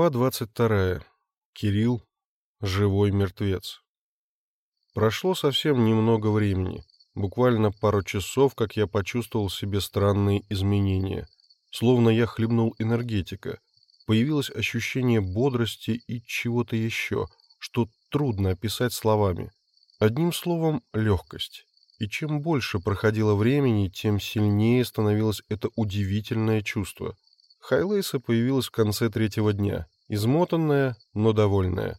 Глава 22. Кирилл. Живой мертвец. Прошло совсем немного времени. Буквально пару часов, как я почувствовал в себе странные изменения. Словно я хлебнул энергетика. Появилось ощущение бодрости и чего-то еще, что трудно описать словами. Одним словом, легкость. И чем больше проходило времени, тем сильнее становилось это удивительное чувство — Хайлейса появилась в конце третьего дня, измотанная, но довольная.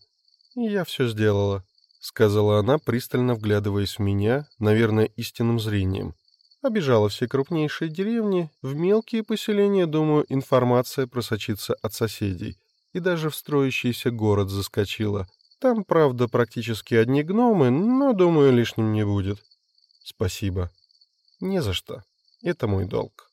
«Я все сделала», — сказала она, пристально вглядываясь в меня, наверное, истинным зрением. Обежала все крупнейшие деревни, в мелкие поселения, думаю, информация просочится от соседей. И даже в строящийся город заскочила. Там, правда, практически одни гномы, но, думаю, лишним не будет. Спасибо. Не за что. Это мой долг.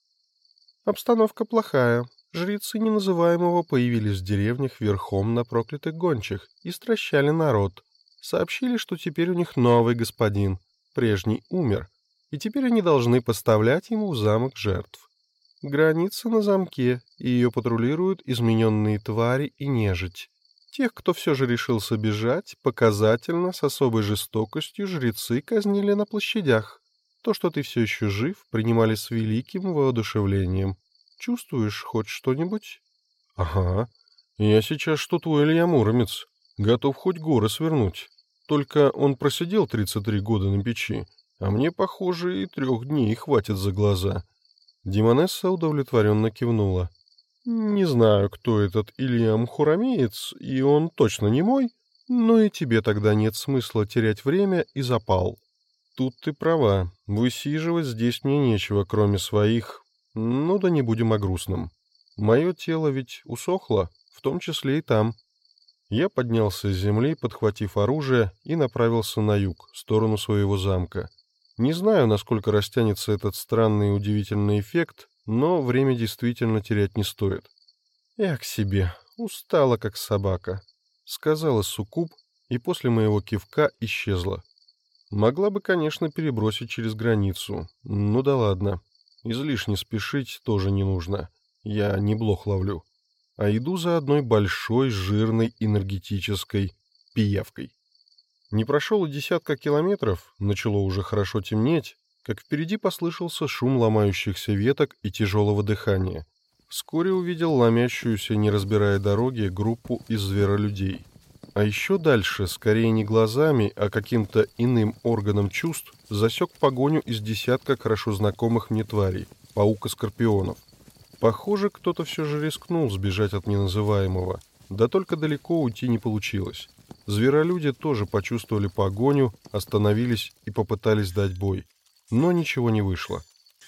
Обстановка плохая, Жрецы неназываемого появились в деревнях верхом на проклятых гончих и стращали народ. Сообщили, что теперь у них новый господин, прежний умер, и теперь они должны поставлять ему в замок жертв. Граница на замке, и ее патрулируют измененные твари и нежить. Тех, кто все же решился бежать, показательно, с особой жестокостью жрецы казнили на площадях. То, что ты все еще жив, принимали с великим воодушевлением. Чувствуешь хоть что-нибудь? — Ага. Я сейчас что твой Илья Муромец. Готов хоть горы свернуть. Только он просидел 33 года на печи, а мне, похоже, и трех дней хватит за глаза. Димонесса удовлетворенно кивнула. — Не знаю, кто этот Илья Мхурамеец, и он точно не мой, но и тебе тогда нет смысла терять время и запал. Тут ты права, высиживать здесь мне нечего, кроме своих ну да не будем о грустном. Мое тело ведь усохло, в том числе и там. Я поднялся с земли, подхватив оружие, и направился на юг, в сторону своего замка. Не знаю, насколько растянется этот странный и удивительный эффект, но время действительно терять не стоит. «Я к себе, устала, как собака», — сказала Сукуб, и после моего кивка исчезла. Могла бы, конечно, перебросить через границу. Ну да ладно. Излишне спешить тоже не нужно. Я не блох ловлю. А иду за одной большой, жирной, энергетической пиявкой. Не прошел и десятка километров, начало уже хорошо темнеть, как впереди послышался шум ломающихся веток и тяжелого дыхания. Вскоре увидел ломящуюся, не разбирая дороги, группу из зверолюдей. А еще дальше, скорее не глазами, а каким-то иным органом чувств, засек погоню из десятка хорошо знакомых мне тварей, паука-скорпионов. Похоже, кто-то все же рискнул сбежать от неназываемого, да только далеко уйти не получилось. Зверолюди тоже почувствовали погоню, остановились и попытались дать бой. Но ничего не вышло.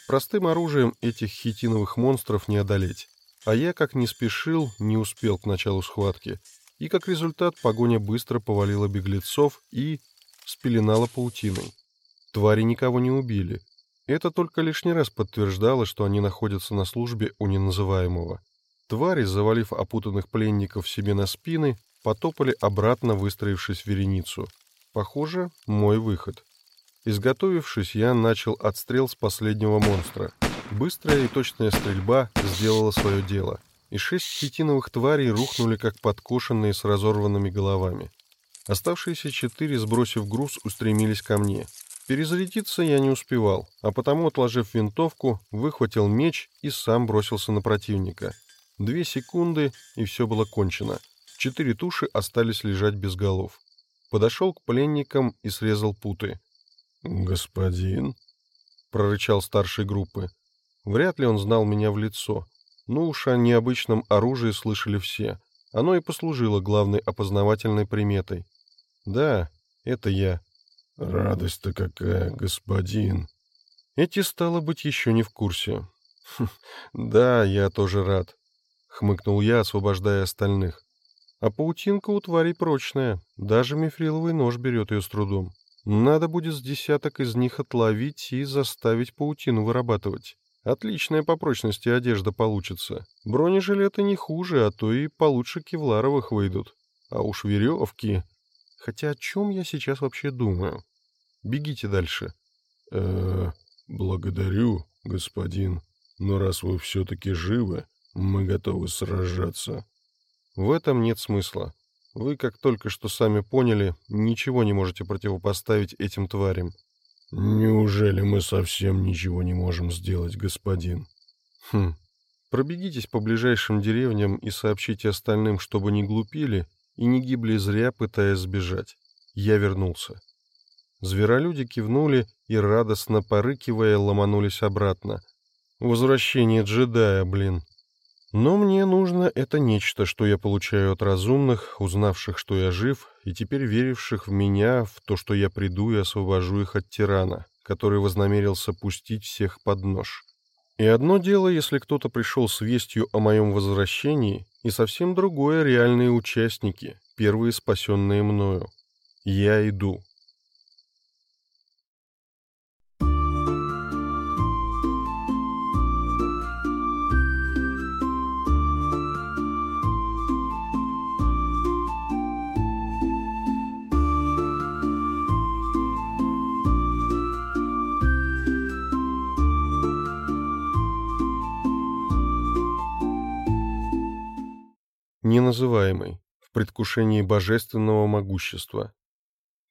Простым оружием этих хитиновых монстров не одолеть. А я, как не спешил, не успел к началу схватки — и как результат погоня быстро повалила беглецов и спеленала паутиной. Твари никого не убили. Это только лишний раз подтверждало, что они находятся на службе у неназываемого. Твари, завалив опутанных пленников себе на спины, потопали обратно, выстроившись в вереницу. Похоже, мой выход. Изготовившись, я начал отстрел с последнего монстра. Быстрая и точная стрельба сделала свое дело — и шесть хитиновых тварей рухнули, как подкошенные с разорванными головами. Оставшиеся четыре, сбросив груз, устремились ко мне. Перезарядиться я не успевал, а потому, отложив винтовку, выхватил меч и сам бросился на противника. Две секунды, и все было кончено. Четыре туши остались лежать без голов. Подошел к пленникам и срезал путы. «Господин?» — прорычал старший группы. Вряд ли он знал меня в лицо, ну уж о необычном оружии слышали все. Оно и послужило главной опознавательной приметой. Да, это я. Радость-то какая, господин. Эти, стало быть, еще не в курсе. Да, я тоже рад. Хмыкнул я, освобождая остальных. А паутинка у тварей прочная. Даже мифриловый нож берет ее с трудом. Надо будет с десяток из них отловить и заставить паутину вырабатывать. Отличная по прочности одежда получится. Бронежилеты не хуже, а то и получше кевларовых выйдут. А уж веревки... Хотя о чем я сейчас вообще думаю? Бегите дальше. э, -э благодарю, господин. Но раз вы все-таки живы, мы готовы сражаться. В этом нет смысла. Вы, как только что сами поняли, ничего не можете противопоставить этим тварям. Неужели мы совсем ничего не можем сделать, господин? Хм. Пробегитесь по ближайшим деревням и сообщите остальным, чтобы не глупили и не гибли зря, пытаясь сбежать. Я вернулся. Зверолюди кивнули и, радостно порыкивая, ломанулись обратно. Возвращение джедая, блин. Но мне нужно это нечто, что я получаю от разумных, узнавших, что я жив, и теперь веривших в меня, в то, что я приду и освобожу их от тирана, который вознамерился пустить всех под нож. И одно дело, если кто-то пришел с вестью о моем возвращении, и совсем другое — реальные участники, первые спасенные мною. Я иду. Неназываемый, в предвкушении божественного могущества.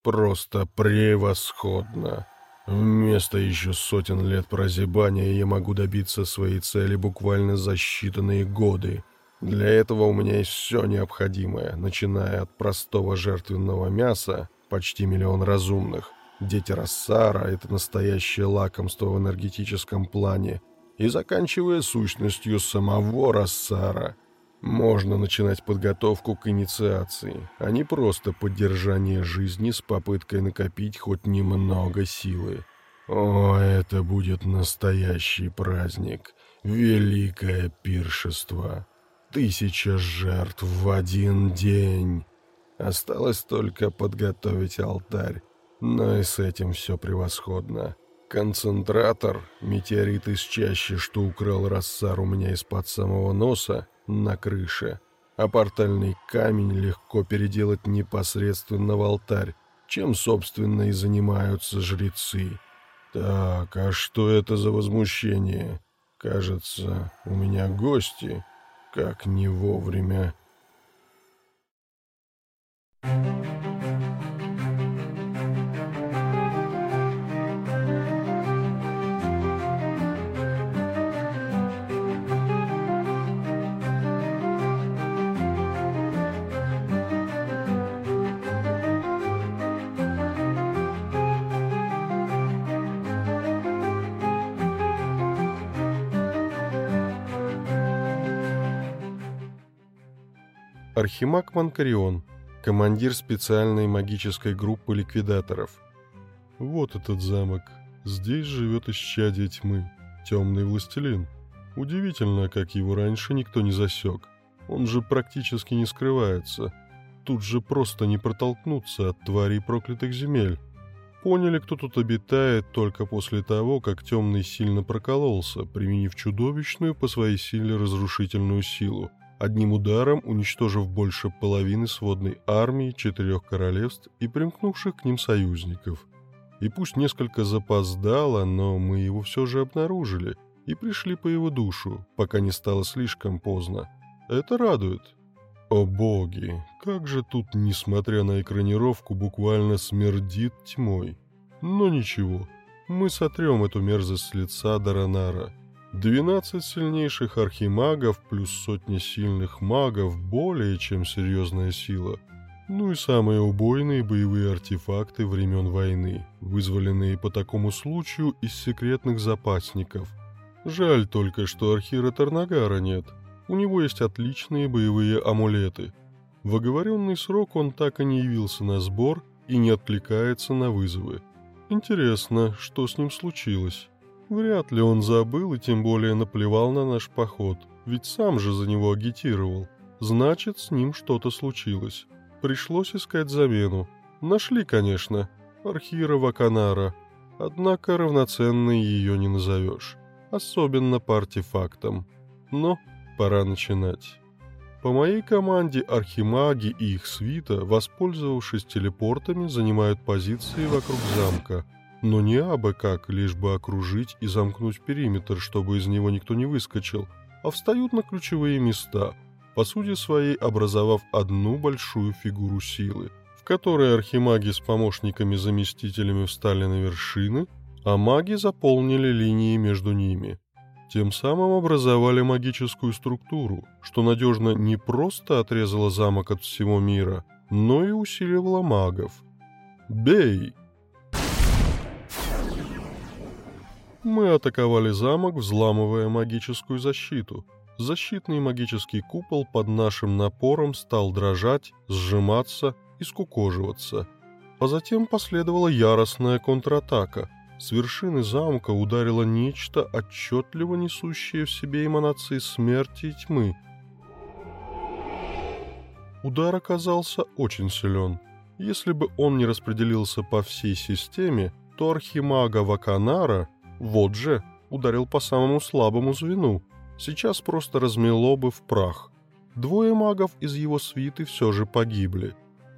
«Просто превосходно! Вместо еще сотен лет прозябания я могу добиться своей цели буквально за считанные годы. Для этого у меня есть все необходимое, начиная от простого жертвенного мяса, почти миллион разумных, дети Рассара — это настоящее лакомство в энергетическом плане, и заканчивая сущностью самого Рассара — можно начинать подготовку к инициации, а не просто поддержание жизни с попыткой накопить хоть немного силы. О, это будет настоящий праздник, великое пиршество. Тысяча жертв в один день. Осталось только подготовить алтарь, но и с этим все превосходно. Концентратор, метеорит из чащи, что украл Рассар у меня из-под самого носа, на крыше, а портальный камень легко переделать непосредственно в алтарь, чем, собственно, и занимаются жрецы. Так, а что это за возмущение? Кажется, у меня гости, как не вовремя. Thank you. Архимаг Манкарион, командир специальной магической группы ликвидаторов. Вот этот замок. Здесь живет исчадие тьмы, темный властелин. Удивительно, как его раньше никто не засек. Он же практически не скрывается. Тут же просто не протолкнуться от тварей проклятых земель. Поняли, кто тут обитает, только после того, как темный сильно прокололся, применив чудовищную по своей силе разрушительную силу – одним ударом уничтожив больше половины сводной армии четырех королевств и примкнувших к ним союзников. И пусть несколько запоздало, но мы его все же обнаружили и пришли по его душу, пока не стало слишком поздно. Это радует. О боги, как же тут, несмотря на экранировку, буквально смердит тьмой. Но ничего, мы сотрем эту мерзость с лица Даранара – Двенадцать сильнейших архимагов плюс сотни сильных магов – более чем серьезная сила. Ну и самые убойные боевые артефакты времен войны, вызволенные по такому случаю из секретных запасников. Жаль только, что Архира Тарнагара нет. У него есть отличные боевые амулеты. В оговоренный срок он так и не явился на сбор и не откликается на вызовы. Интересно, что с ним случилось? Вряд ли он забыл и тем более наплевал на наш поход, ведь сам же за него агитировал. Значит, с ним что-то случилось. Пришлось искать замену. Нашли, конечно, Архира Ваканара, однако равноценной ее не назовешь, особенно по артефактам. Но пора начинать. По моей команде архимаги и их свита, воспользовавшись телепортами, занимают позиции вокруг замка – но не абы как, лишь бы окружить и замкнуть периметр, чтобы из него никто не выскочил, а встают на ключевые места, по сути своей образовав одну большую фигуру силы, в которой архимаги с помощниками-заместителями встали на вершины, а маги заполнили линии между ними. Тем самым образовали магическую структуру, что надежно не просто отрезала замок от всего мира, но и усиливала магов. «Бей!» Мы атаковали замок, взламывая магическую защиту. Защитный магический купол под нашим напором стал дрожать, сжиматься и скукоживаться. А затем последовала яростная контратака. С вершины замка ударило нечто, отчетливо несущее в себе эманации смерти и тьмы. Удар оказался очень силен. Если бы он не распределился по всей системе, то архимага Ваканара – вот же, ударил по самому слабому звену. Сейчас просто размело бы в прах. Двое магов из его свиты все же погибли.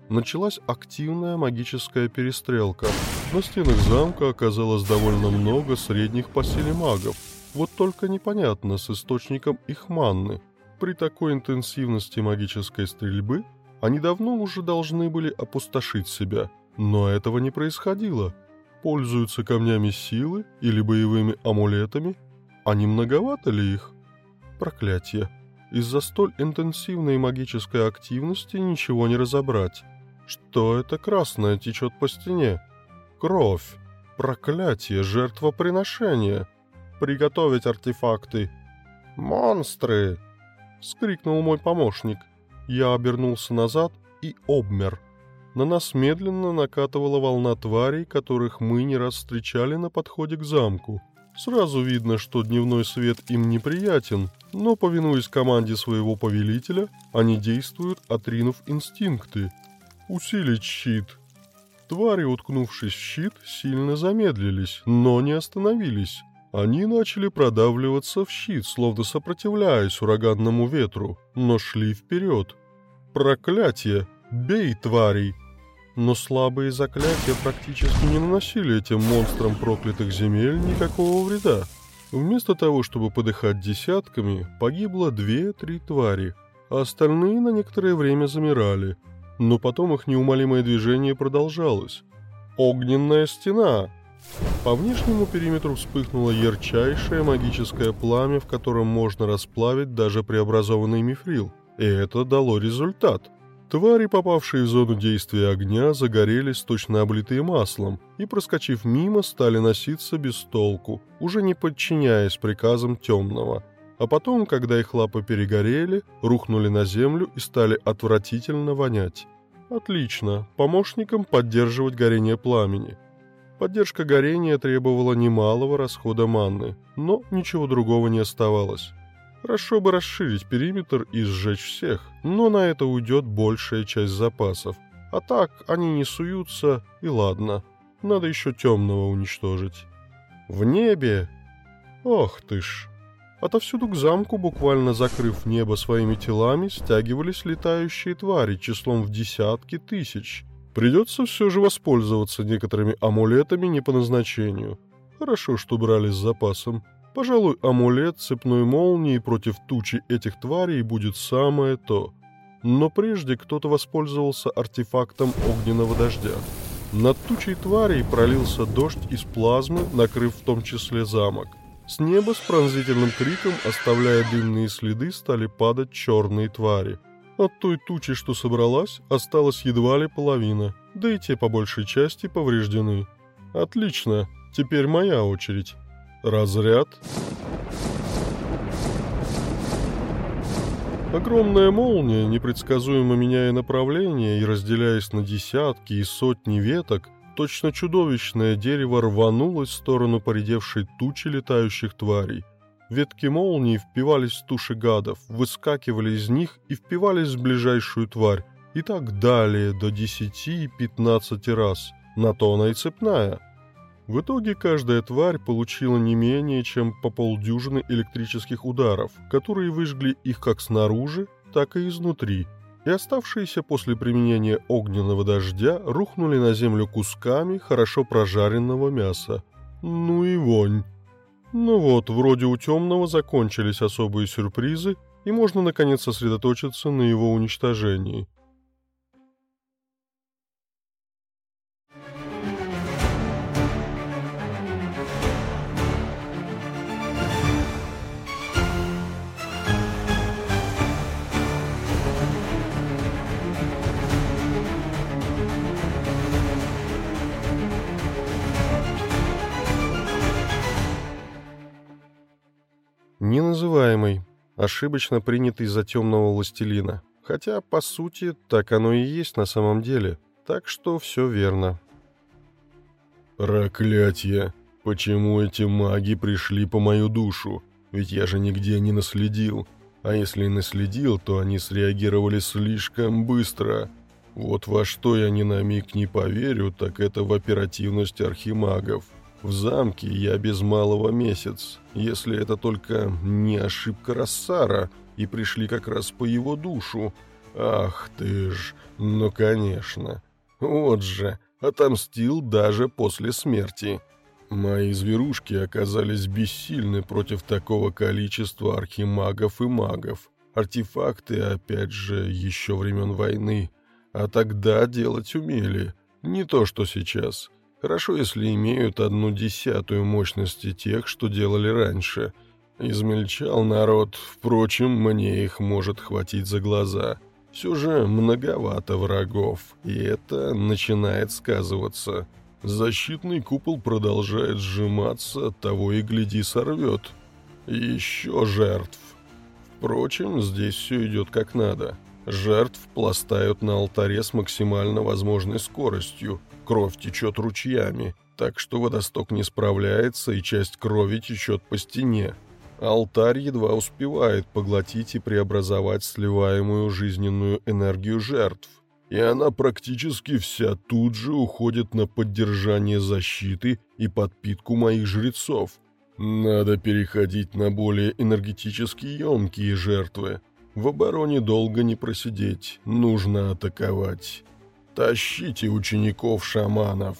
Началась активная магическая перестрелка. На стенах замка оказалось довольно много средних по силе магов. Вот только непонятно с источником их манны. При такой интенсивности магической стрельбы они давно уже должны были опустошить себя. Но этого не происходило пользуются камнями силы или боевыми амулетами, а не многовато ли их? Проклятие. Из-за столь интенсивной магической активности ничего не разобрать. Что это красное течет по стене? Кровь. Проклятие, жертвоприношение. Приготовить артефакты. Монстры! Скрикнул мой помощник. Я обернулся назад и обмер на нас медленно накатывала волна тварей, которых мы не раз встречали на подходе к замку. Сразу видно, что дневной свет им неприятен, но, повинуясь команде своего повелителя, они действуют, отринув инстинкты. Усилить щит. Твари, уткнувшись в щит, сильно замедлились, но не остановились. Они начали продавливаться в щит, словно сопротивляясь ураганному ветру, но шли вперед. Проклятие! Бей, тварей! Но слабые заклятия практически не наносили этим монстрам проклятых земель никакого вреда. Вместо того, чтобы подыхать десятками, погибло две-три твари, а остальные на некоторое время замирали. Но потом их неумолимое движение продолжалось. Огненная стена! По внешнему периметру вспыхнуло ярчайшее магическое пламя, в котором можно расплавить даже преобразованный мифрил. И это дало результат – Твари, попавшие в зону действия огня, загорелись точно облитые маслом и, проскочив мимо, стали носиться без толку, уже не подчиняясь приказам темного. А потом, когда их лапы перегорели, рухнули на землю и стали отвратительно вонять. Отлично, помощникам поддерживать горение пламени. Поддержка горения требовала немалого расхода манны, но ничего другого не оставалось. Хорошо бы расширить периметр и сжечь всех, но на это уйдет большая часть запасов. А так они не суются, и ладно. Надо еще темного уничтожить. В небе... Ох ты ж... Отовсюду к замку, буквально закрыв небо своими телами, стягивались летающие твари числом в десятки тысяч. Придется все же воспользоваться некоторыми амулетами не по назначению. Хорошо, что брали с запасом. Пожалуй, амулет цепной молнии против тучи этих тварей будет самое то. Но прежде кто-то воспользовался артефактом огненного дождя. Над тучей тварей пролился дождь из плазмы, накрыв в том числе замок. С неба с пронзительным криком, оставляя дымные следы, стали падать черные твари. От той тучи, что собралась, осталась едва ли половина, да и те по большей части повреждены. Отлично, теперь моя очередь. Разряд. Огромная молния, непредсказуемо меняя направление и разделяясь на десятки и сотни веток, точно чудовищное дерево рванулось в сторону поредевшей тучи летающих тварей. Ветки молнии впивались в туши гадов, выскакивали из них и впивались в ближайшую тварь, и так далее до 10 и 15 раз. На то она и цепная – в итоге каждая тварь получила не менее чем по полдюжины электрических ударов, которые выжгли их как снаружи, так и изнутри, и оставшиеся после применения огненного дождя рухнули на землю кусками хорошо прожаренного мяса. Ну и вонь. Ну вот, вроде у темного закончились особые сюрпризы, и можно, наконец, сосредоточиться на его уничтожении. Неназываемый, ошибочно принятый за темного властелина. Хотя, по сути, так оно и есть на самом деле. Так что все верно. Проклятье! Почему эти маги пришли по мою душу? Ведь я же нигде не наследил. А если и наследил, то они среагировали слишком быстро. Вот во что я ни на миг не поверю, так это в оперативность архимагов. В замке я без малого месяц, если это только не ошибка Рассара, и пришли как раз по его душу. Ах ты ж, ну конечно. Вот же, отомстил даже после смерти. Мои зверушки оказались бессильны против такого количества архимагов и магов. Артефакты, опять же, еще времен войны. А тогда делать умели. Не то, что сейчас. Хорошо, если имеют одну десятую мощности тех, что делали раньше. Измельчал народ, впрочем, мне их может хватить за глаза. Все же многовато врагов, и это начинает сказываться. Защитный купол продолжает сжиматься, того и гляди сорвет. еще жертв. Впрочем, здесь все идет как надо. Жертв пластают на алтаре с максимально возможной скоростью, Кровь течет ручьями, так что водосток не справляется, и часть крови течет по стене. Алтарь едва успевает поглотить и преобразовать сливаемую жизненную энергию жертв, и она практически вся тут же уходит на поддержание защиты и подпитку моих жрецов. Надо переходить на более энергетически емкие жертвы. В обороне долго не просидеть, нужно атаковать. Тащите учеников-шаманов.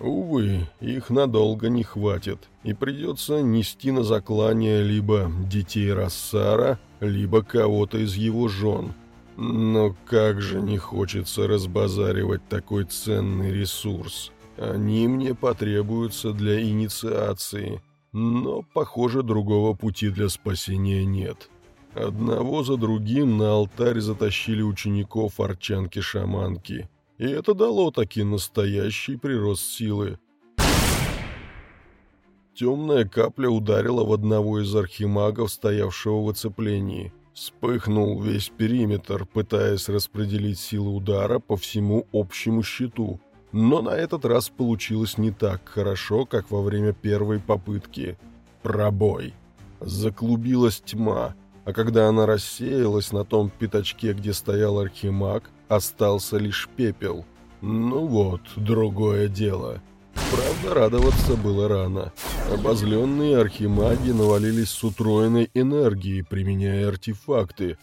Увы, их надолго не хватит, и придется нести на заклание либо детей Рассара, либо кого-то из его жен. Но как же не хочется разбазаривать такой ценный ресурс. Они мне потребуются для инициации, но, похоже, другого пути для спасения нет. Одного за другим на алтарь затащили учеников арчанки-шаманки – и это дало таки настоящий прирост силы. Темная капля ударила в одного из архимагов, стоявшего в оцеплении. Вспыхнул весь периметр, пытаясь распределить силу удара по всему общему щиту. Но на этот раз получилось не так хорошо, как во время первой попытки. Пробой. Заклубилась тьма, а когда она рассеялась на том пятачке, где стоял архимаг, остался лишь пепел. Ну вот, другое дело. Правда, радоваться было рано. Обозленные архимаги навалились с утроенной энергией, применяя артефакты.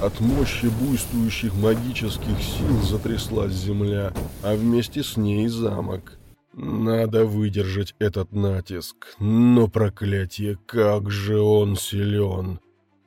От мощи буйствующих магических сил затряслась земля, а вместе с ней замок. Надо выдержать этот натиск. Но, проклятие, как же он силен!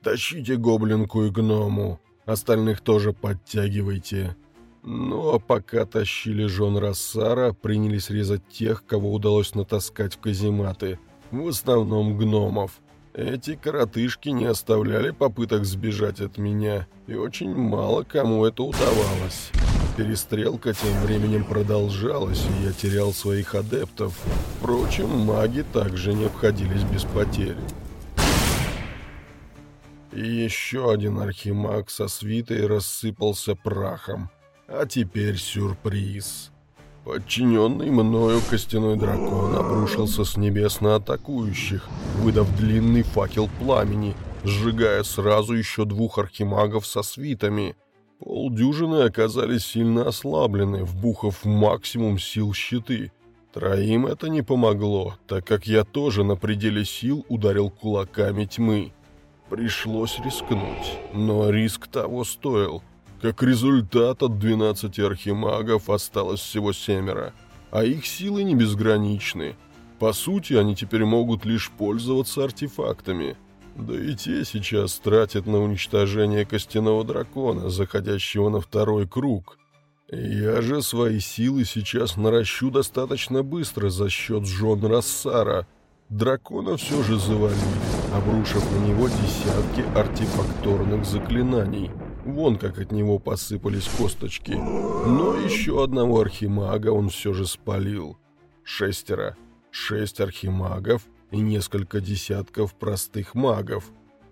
Тащите гоблинку и гному. Остальных тоже подтягивайте. Ну а пока тащили жен Рассара, принялись резать тех, кого удалось натаскать в казематы. В основном гномов. Эти коротышки не оставляли попыток сбежать от меня, и очень мало кому это удавалось. Перестрелка тем временем продолжалась, и я терял своих адептов. Впрочем, маги также не обходились без потерь. И еще один архимаг со свитой рассыпался прахом. А теперь сюрприз. Подчиненный мною костяной дракон обрушился с небес на атакующих, выдав длинный факел пламени, сжигая сразу еще двух архимагов со свитами. Полдюжины оказались сильно ослаблены, вбухав максимум сил щиты. Троим это не помогло, так как я тоже на пределе сил ударил кулаками тьмы. Пришлось рискнуть, но риск того стоил. Как результат от 12 архимагов осталось всего семеро, а их силы не безграничны. По сути, они теперь могут лишь пользоваться артефактами. Да и те сейчас тратят на уничтожение костяного дракона, заходящего на второй круг. Я же свои силы сейчас наращу достаточно быстро за счет жен Рассара. Дракона все же завалили, обрушив на него десятки артефакторных заклинаний. Вон как от него посыпались косточки. Но еще одного архимага он все же спалил. Шестеро. Шесть архимагов и несколько десятков простых магов.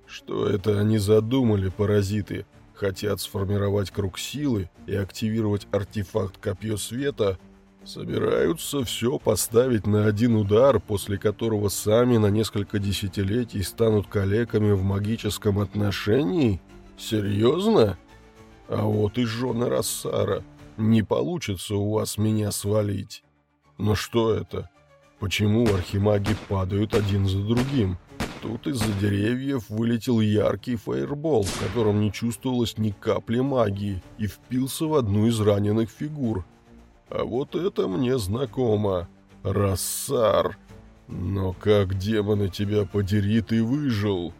Что это они задумали, паразиты? Хотят сформировать круг силы и активировать артефакт Копье Света? Собираются все поставить на один удар, после которого сами на несколько десятилетий станут калеками в магическом отношении? Серьезно? А вот и жены Рассара. Не получится у вас меня свалить. Но что это? Почему архимаги падают один за другим? Тут из-за деревьев вылетел яркий фаербол, в котором не чувствовалось ни капли магии, и впился в одну из раненых фигур. А вот это мне знакомо. Рассар. Но как, демоны, тебя подери, ты выжил?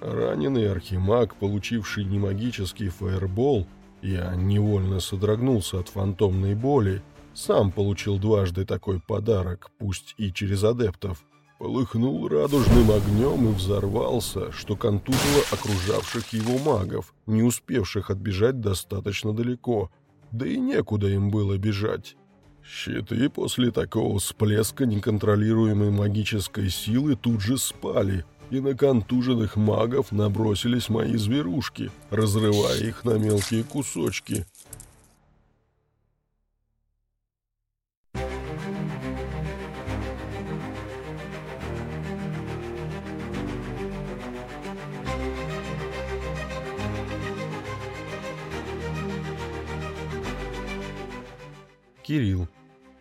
Раненый архимаг, получивший немагический фаербол, я невольно содрогнулся от фантомной боли, сам получил дважды такой подарок, пусть и через адептов. Полыхнул радужным огнем и взорвался, что контузило окружавших его магов, не успевших отбежать достаточно далеко, да и некуда им было бежать. Щиты после такого всплеска неконтролируемой магической силы тут же спали, и на контуженных магов набросились мои зверушки, разрывая их на мелкие кусочки. Кирилл.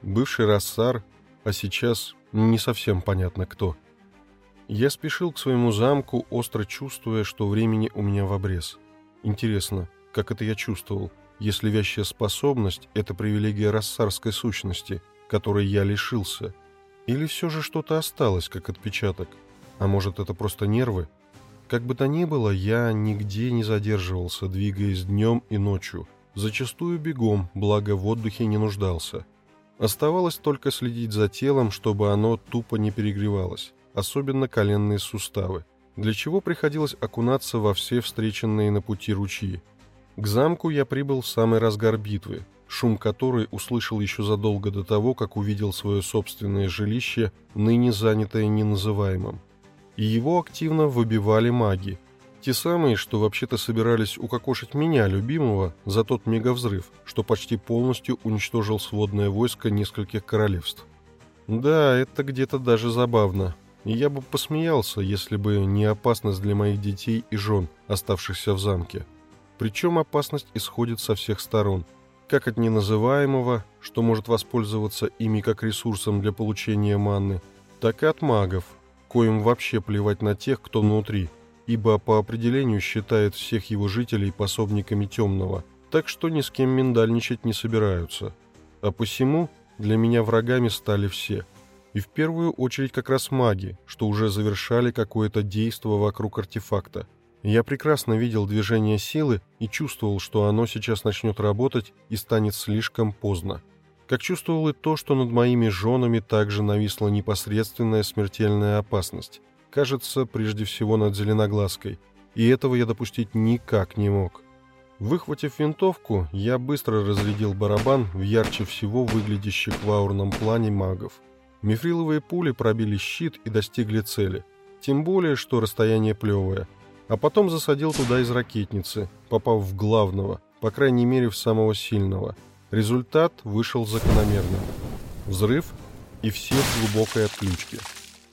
Бывший рассар, а сейчас не совсем понятно кто. Я спешил к своему замку, остро чувствуя, что времени у меня в обрез. Интересно, как это я чувствовал, если вящая способность — это привилегия рассарской сущности, которой я лишился? Или все же что-то осталось, как отпечаток? А может, это просто нервы? Как бы то ни было, я нигде не задерживался, двигаясь днем и ночью — зачастую бегом, благо в отдыхе не нуждался. Оставалось только следить за телом, чтобы оно тупо не перегревалось, особенно коленные суставы, для чего приходилось окунаться во все встреченные на пути ручьи. К замку я прибыл в самый разгар битвы, шум которой услышал еще задолго до того, как увидел свое собственное жилище, ныне занятое неназываемым. И его активно выбивали маги – те самые, что вообще-то собирались укокошить меня, любимого, за тот мегавзрыв, что почти полностью уничтожил сводное войско нескольких королевств. Да, это где-то даже забавно. Я бы посмеялся, если бы не опасность для моих детей и жен, оставшихся в замке. Причем опасность исходит со всех сторон. Как от неназываемого, что может воспользоваться ими как ресурсом для получения манны, так и от магов, коим вообще плевать на тех, кто внутри – ибо по определению считает всех его жителей пособниками темного, так что ни с кем миндальничать не собираются. А посему для меня врагами стали все. И в первую очередь как раз маги, что уже завершали какое-то действо вокруг артефакта. Я прекрасно видел движение силы и чувствовал, что оно сейчас начнет работать и станет слишком поздно. Как чувствовал и то, что над моими женами также нависла непосредственная смертельная опасность кажется, прежде всего над зеленоглазкой, и этого я допустить никак не мог. Выхватив винтовку, я быстро разрядил барабан в ярче всего выглядящих в аурном плане магов. Мифриловые пули пробили щит и достигли цели, тем более, что расстояние плевое, а потом засадил туда из ракетницы, попав в главного, по крайней мере в самого сильного. Результат вышел закономерным. Взрыв и все в глубокой отключке.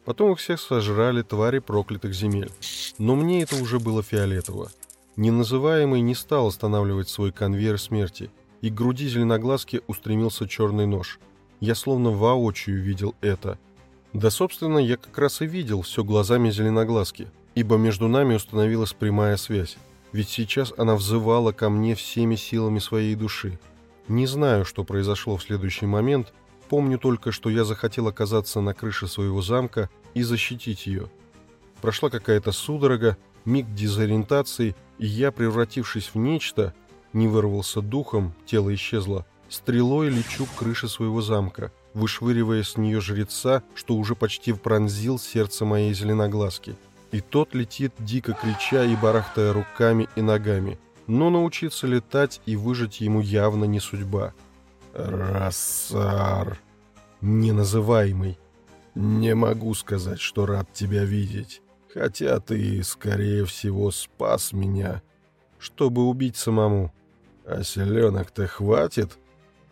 Потом их всех сожрали твари проклятых земель. Но мне это уже было фиолетово. Неназываемый не стал останавливать свой конвейер смерти, и к груди зеленоглазки устремился черный нож. Я словно воочию видел это. Да, собственно, я как раз и видел все глазами зеленоглазки, ибо между нами установилась прямая связь. Ведь сейчас она взывала ко мне всеми силами своей души. Не знаю, что произошло в следующий момент, Помню только, что я захотел оказаться на крыше своего замка и защитить ее. Прошла какая-то судорога, миг дезориентации, и я, превратившись в нечто, не вырвался духом, тело исчезло, стрелой лечу к крыше своего замка, вышвыривая с нее жреца, что уже почти пронзил сердце моей зеленоглазки. И тот летит, дико крича и барахтая руками и ногами. Но научиться летать и выжить ему явно не судьба. «Рассар!» Неназываемый. «Не могу сказать, что рад тебя видеть. Хотя ты, скорее всего, спас меня, чтобы убить самому. А селенок-то хватит?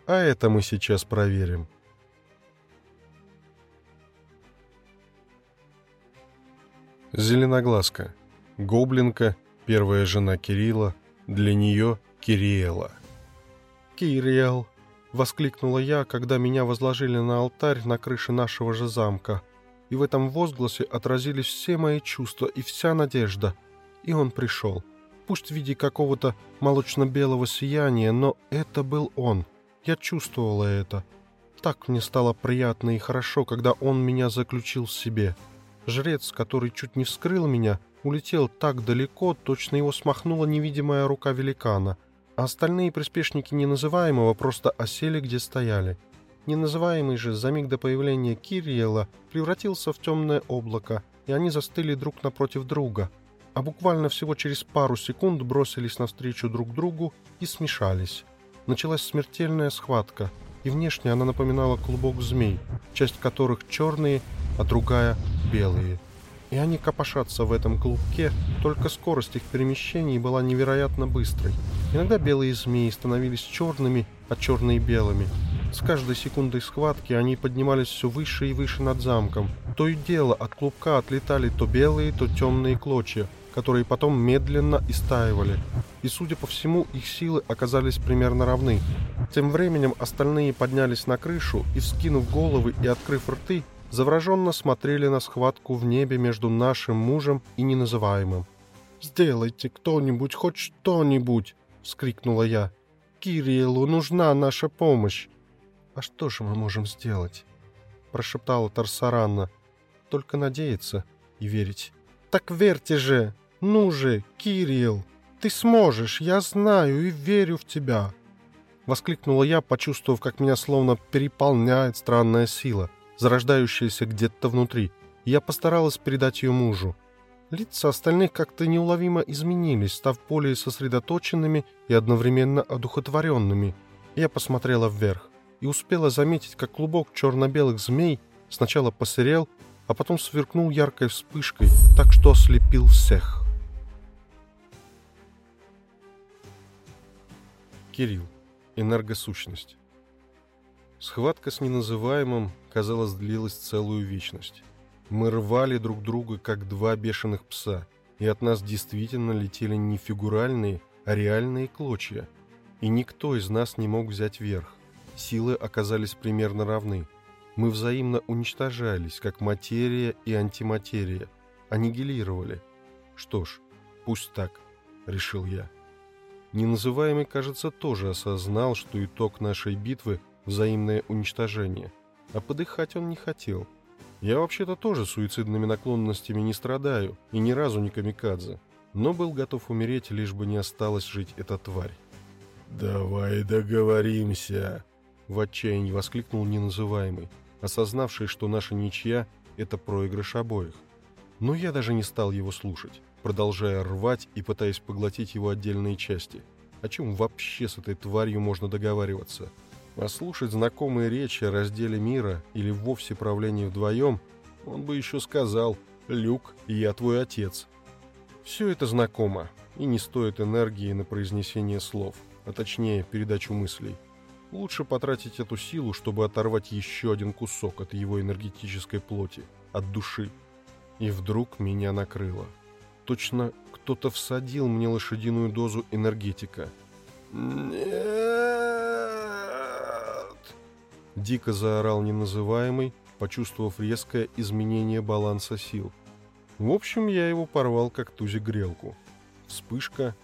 А это мы сейчас проверим. Зеленоглазка. Гоблинка, первая жена Кирилла, для нее Кириэла. «Кириэл!» — воскликнула я, когда меня возложили на алтарь на крыше нашего же замка — и в этом возгласе отразились все мои чувства и вся надежда. И он пришел. Пусть в виде какого-то молочно-белого сияния, но это был он. Я чувствовала это. Так мне стало приятно и хорошо, когда он меня заключил в себе. Жрец, который чуть не вскрыл меня, улетел так далеко, точно его смахнула невидимая рука великана, остальные приспешники неназываемого просто осели, где стояли. Неназываемый же за миг до появления Кириела превратился в темное облако, и они застыли друг напротив друга, а буквально всего через пару секунд бросились навстречу друг другу и смешались. Началась смертельная схватка, и внешне она напоминала клубок змей, часть которых черные, а другая — белые. И они копошатся в этом клубке, только скорость их перемещений была невероятно быстрой. Иногда белые змеи становились черными, а черные — белыми, с каждой секундой схватки они поднимались все выше и выше над замком. То и дело от клубка отлетали то белые, то темные клочья, которые потом медленно истаивали. И, судя по всему, их силы оказались примерно равны. Тем временем остальные поднялись на крышу и, вскинув головы и открыв рты, завороженно смотрели на схватку в небе между нашим мужем и неназываемым. «Сделайте кто-нибудь хоть что-нибудь!» — вскрикнула я. «Кириллу нужна наша помощь!» «А что же мы можем сделать?» — прошептала Тарсаранна. «Только надеяться и верить». «Так верьте же! Ну же, Кирилл! Ты сможешь, я знаю и верю в тебя!» Воскликнула я, почувствовав, как меня словно переполняет странная сила, зарождающаяся где-то внутри. Я постаралась передать ее мужу. Лица остальных как-то неуловимо изменились, став более сосредоточенными и одновременно одухотворенными. Я посмотрела вверх и успела заметить, как клубок черно-белых змей сначала посырел, а потом сверкнул яркой вспышкой, так что ослепил всех. Кирилл. Энергосущность. Схватка с неназываемым, казалось, длилась целую вечность. Мы рвали друг друга, как два бешеных пса, и от нас действительно летели не фигуральные, а реальные клочья. И никто из нас не мог взять верх. Силы оказались примерно равны. Мы взаимно уничтожались, как материя и антиматерия. Аннигилировали. Что ж, пусть так, решил я. Неназываемый, кажется, тоже осознал, что итог нашей битвы – взаимное уничтожение. А подыхать он не хотел. Я вообще-то тоже суицидными наклонностями не страдаю и ни разу не камикадзе, но был готов умереть, лишь бы не осталась жить эта тварь. «Давай договоримся», в отчаянии воскликнул неназываемый, осознавший, что наша ничья — это проигрыш обоих. Но я даже не стал его слушать, продолжая рвать и пытаясь поглотить его отдельные части. О чем вообще с этой тварью можно договариваться? А знакомые речи о разделе мира или вовсе правлении вдвоем, он бы еще сказал «Люк, я твой отец». Все это знакомо, и не стоит энергии на произнесение слов, а точнее передачу мыслей. Лучше потратить эту силу, чтобы оторвать еще один кусок от его энергетической плоти, от души. И вдруг меня накрыло. Точно кто-то всадил мне лошадиную дозу энергетика. «Нет!» Дико заорал неназываемый, почувствовав резкое изменение баланса сил. В общем, я его порвал, как тузик грелку. Вспышка,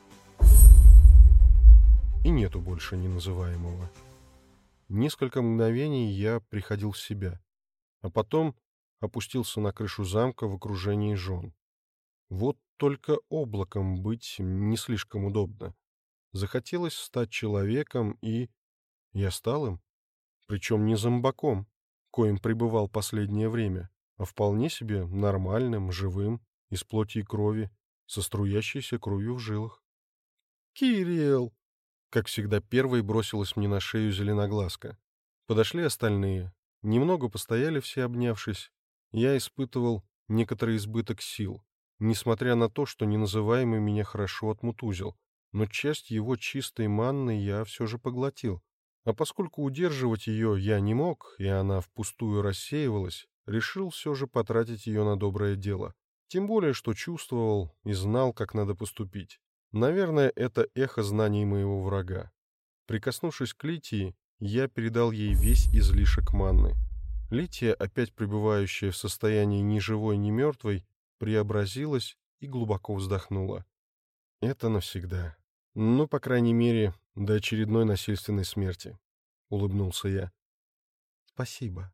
и нету больше неназываемого. Несколько мгновений я приходил в себя, а потом опустился на крышу замка в окружении жен. Вот только облаком быть не слишком удобно. Захотелось стать человеком, и... Я стал им. Причем не зомбаком, коим пребывал последнее время, а вполне себе нормальным, живым, из плоти и крови, со струящейся кровью в жилах. «Кирилл!» Как всегда, первой бросилась мне на шею зеленоглазка. Подошли остальные. Немного постояли все, обнявшись. Я испытывал некоторый избыток сил, несмотря на то, что неназываемый меня хорошо отмутузил, но часть его чистой манны я все же поглотил. А поскольку удерживать ее я не мог, и она впустую рассеивалась, решил все же потратить ее на доброе дело. Тем более, что чувствовал и знал, как надо поступить. Наверное, это эхо знаний моего врага. Прикоснувшись к Литии, я передал ей весь излишек манны. Лития, опять пребывающая в состоянии ни живой, ни мертвой, преобразилась и глубоко вздохнула. Это навсегда. Ну, по крайней мере, до очередной насильственной смерти. Улыбнулся я. Спасибо.